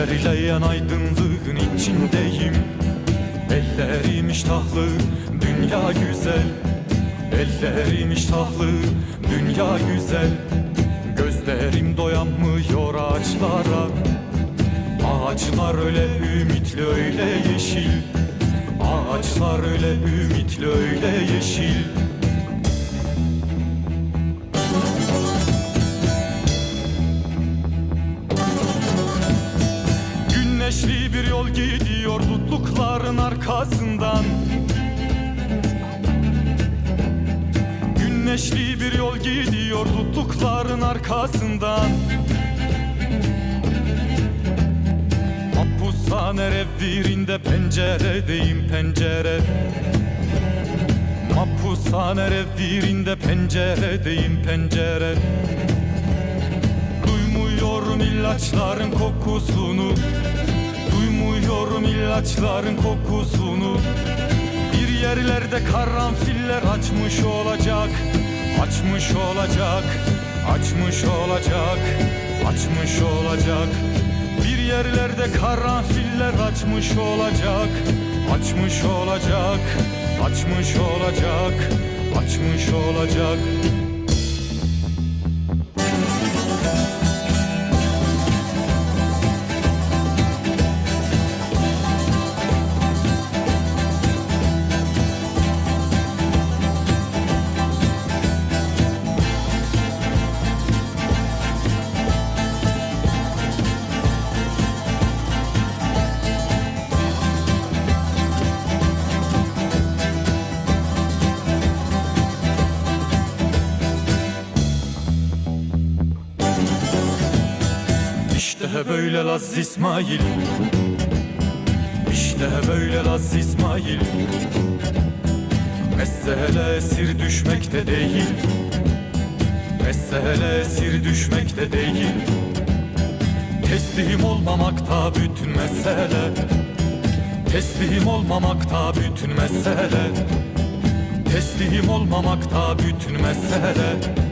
İlerleyen aydınlığın içindeyim. Ellerim iştahlı, dünya güzel. Ellerim iştahlı, dünya güzel. Gözlerim doyanmıyor ağaçlara. Ağaçlar öyle ümitli öyle yeşil. Ağaçlar öyle ümitli öyle gidiyor tutlukların arkasından. Güneşli bir yol gidiyor tutlukların arkasından. Mapushane revirinde penceredeyim pencere. Mapushane revirinde penceredeyim pencere. Duymuyorum ilaçların kokusunu ilaçların kokusunu Bir yerlerde karanfiller açmış olacak Açmış olacak Açmış olacak Açmış olacak. Bir yerlerde karanfiller açmış olacak Açmış olacak Açmış olacak Açmış olacak İşte böyle Laz İsmail. İşte böyle Laz İsmail. Mesele esir düşmekte değil. Mesele esir düşmekte değil. Teslim olmamakta bütün mesele. Teslim olmamakta bütün mesele. Teslim olmamakta bütün mesele